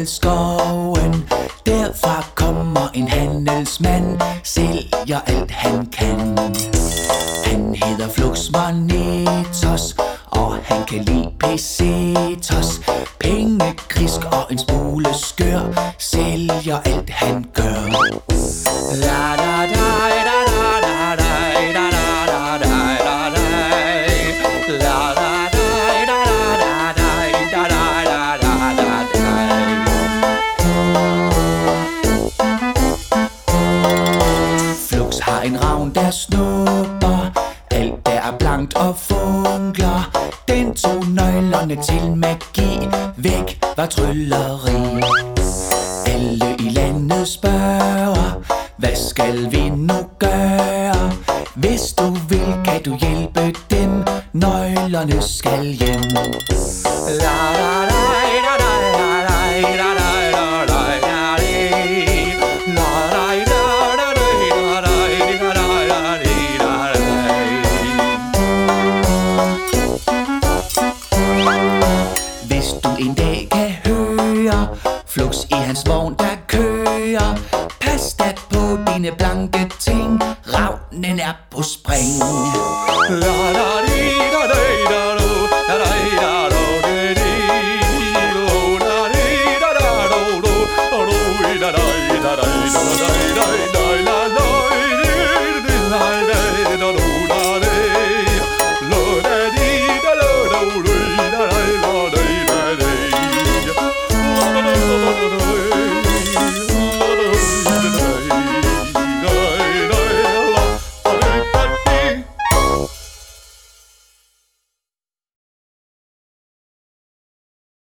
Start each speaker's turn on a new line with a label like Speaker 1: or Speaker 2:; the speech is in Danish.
Speaker 1: Middelskoven Derfra kommer en handelsmand Sælger alt han kan. Han hedder Flux Monetos Og han kan lide pesetos Penge, krisk og en smule skør Sælger alt han gør. Flux en ravn, der snupper. Alt der er blankt og funkler. Den tog nøglerne til magi. Væk var trylleri? Alle i landet spørger Hvad skal vi nu gøre? Hvis du vil, kan du hjælpe dem. Nøglerne skal hjem. La la la. Hvis du en dag kan høre Flux i hans vogn, der kører Pas da på dine blanke ting. Ravnen er på spring. La la di da da da.